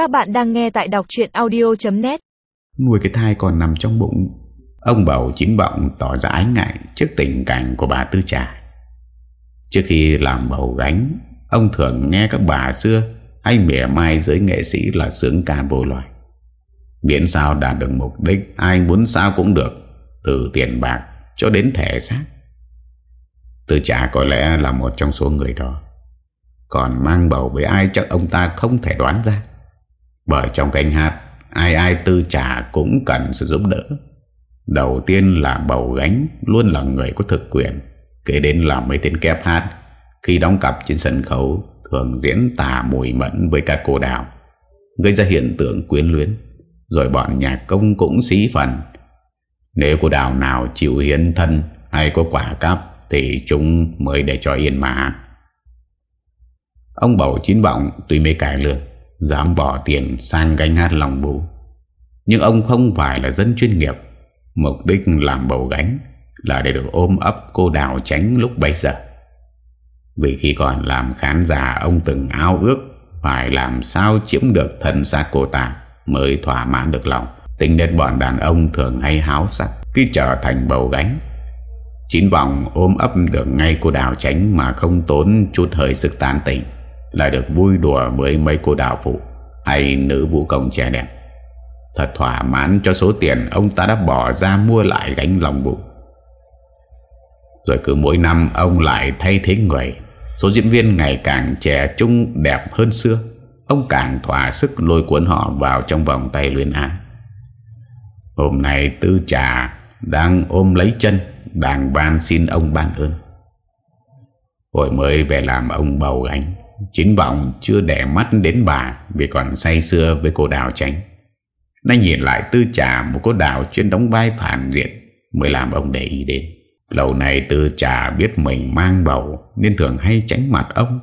Các bạn đang nghe tại đọc chuyện audio.net Nuôi cái thai còn nằm trong bụng. Ông bầu chính vọng tỏ ra ái ngại Trước tình cảnh của bà Tư Trà. Trước khi làm bầu gánh, Ông thường nghe các bà xưa Hay mỉa mai giới nghệ sĩ là sướng ca vô loài. Miễn sao đạt được mục đích, Ai muốn sao cũng được, Từ tiền bạc cho đến thể xác. Tư Trà có lẽ là một trong số người đó. Còn mang bầu với ai chắc ông ta không thể đoán ra. Bởi trong cánh hát, Ai ai tư trả cũng cần sự giúp đỡ. Đầu tiên là bầu gánh, Luôn là người có thực quyền. Kế đến là mấy tên kép hát, Khi đóng cặp trên sân khấu, Thường diễn tà mùi mẫn với các cô đào. Gây ra hiện tượng quyến luyến, Rồi bọn nhạc công cũng xí phần. Nếu cô đào nào chịu hiến thân Hay có quả cắp Thì chúng mới để cho yên mà. Ông bầu chín vọng Tuy mê cải lương. Dám bỏ tiền sang gánh hát lòng bù Nhưng ông không phải là dân chuyên nghiệp. Mục đích làm bầu gánh Là để được ôm ấp cô đào tránh lúc bấy giờ. Vì khi còn làm khán giả, Ông từng ao ước Phải làm sao chiếm được thân xác cô ta Mới thỏa mãn được lòng. Tính đến bọn đàn ông thường hay háo sắc Khi trở thành bầu gánh, Chín vòng ôm ấp được ngay cô đào tránh Mà không tốn chút hơi sức tán tỉnh lại được vui đùa với mấy cô đào phụ Hay nữ vũ công trẻ đẹp. Thật thỏa mãn cho số tiền Ông ta đã bỏ ra mua lại gánh lòng bụng. Rồi cứ mỗi năm Ông lại thay thế người. Số diễn viên ngày càng trẻ trung đẹp hơn xưa. Ông càng thỏa sức lôi cuốn họ vào trong vòng tay luyện án Hôm nay tư trà Đang ôm lấy chân Đang ban xin ông ban ơn. Hồi mới về làm ông bầu gánh Chính vọng chưa đẻ mắt đến bà Vì còn say xưa với cô đào tránh Nay nhìn lại tư trà Một cô đào chuyên đóng vai phản diện, Mới làm ông để ý đến. Lâu nay tư trà biết mình mang bầu, Nên thường hay tránh mặt ông.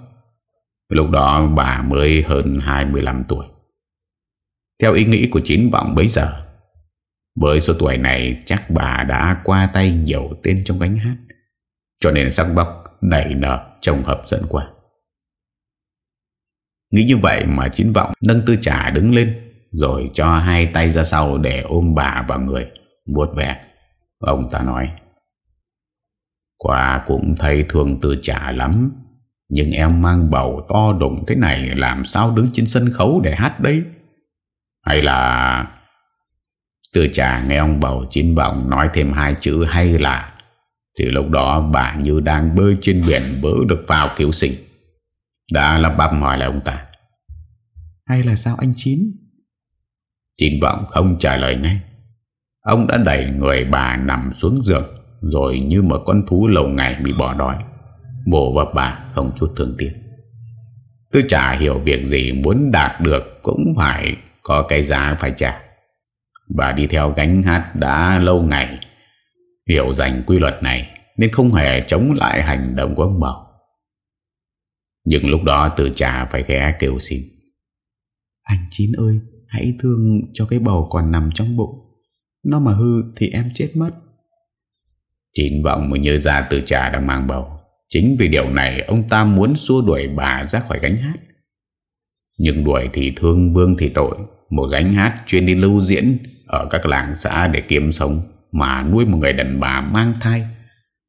Lúc đó bà mới hơn 25 tuổi. Theo ý nghĩ của chính vọng bấy giờ, Với số tuổi này Chắc bà đã qua tay nhiều tên trong gánh hát. Cho nên sắc bọc nảy nở Trông hấp dẫn quá. Nghĩ như vậy mà chín vọng nâng tư trả đứng lên, Rồi cho hai tay ra sau để ôm bà vào người Buốt vẻ Ông ta nói Quả cũng thấy thương tư trả lắm, Nhưng em mang bầu to đụng thế này Làm sao đứng trên sân khấu để hát đấy? Hay là Tư trả nghe ông bầu chín vọng nói thêm hai chữ hay là, Thì lúc đó bà như đang bơi trên biển bớ được vào cứu sinh đã lắp bắp hỏi lại ông ta. Hay là sao anh Chín? Chín vọng không trả lời ngay. Ông đã đẩy người bà nằm xuống giường Rồi như một con thú lâu ngày bị bỏ đói. Bồ và bà không chút thương tiếc. Tôi chả hiểu việc gì muốn đạt được Cũng phải có cái giá phải trả. Bà đi theo gánh hát đã lâu ngày Hiểu dành quy luật này Nên không hề chống lại hành động của ông Bảo nhưng lúc đó từ trà phải ghé kêu xin. Anh Chín ơi Hãy thương cho cái bầu còn nằm trong bụng. Nó mà hư thì em chết mất. Chín vọng mới nhớ ra từ trà đang mang bầu. Chính vì điều này Ông ta muốn xua đuổi bà ra khỏi gánh hát. Nhưng đuổi thì thương vương thì tội. Một gánh hát chuyên đi lưu diễn Ở các làng xã để kiếm sống Mà nuôi một người đàn bà mang thai.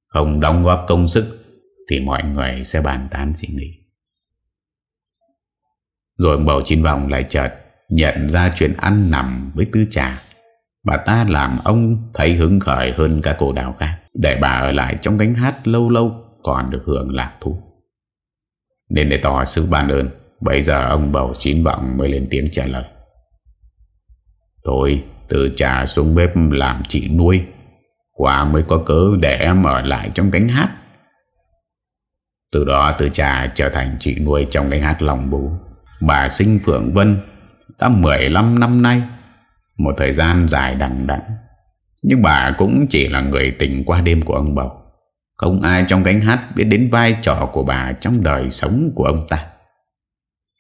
Không đóng góp công sức Thì mọi người sẽ bàn tán suy nghĩ rồi bầu chín vòng lại chợt Nhận ra chuyện ăn nằm với tư trà. Bà ta làm ông thấy hứng khởi hơn các cô đào khác, Để bà ở lại trong gánh hát lâu lâu Còn được hưởng lạc thú. Nên để tỏ sự ban ơn Bây giờ ông bầu chín vọng mới lên tiếng trả lời. Thôi, từ trà xuống bếp làm chị nuôi Quả mới có cớ để em ở lại trong gánh hát. Từ đó từ trà trở thành chị nuôi trong gánh hát lòng bú. Bà sinh Phượng Vân đã 15 năm nay. Một thời gian dài đằng đẵng, Nhưng bà cũng chỉ là người tình qua đêm của ông Bầu. Không ai trong gánh hát biết đến vai trò của bà trong đời sống của ông ta.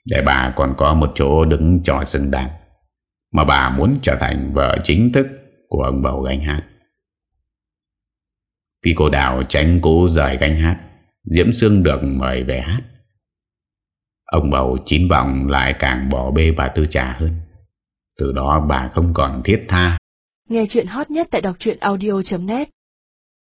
Để bà còn có một chỗ đứng trò xứng đáng, Mà bà muốn trở thành vợ chính thức của ông Bầu gánh hát. Khi cô Đào tránh cố rời gánh hát, Diễm Sương được mời về hát. Ông bầu chín vọng lại càng bỏ bê bà Tư Trà hơn. Từ đó bà không còn thiết tha. Nghe chuyện hot nhất tại đọc audio.net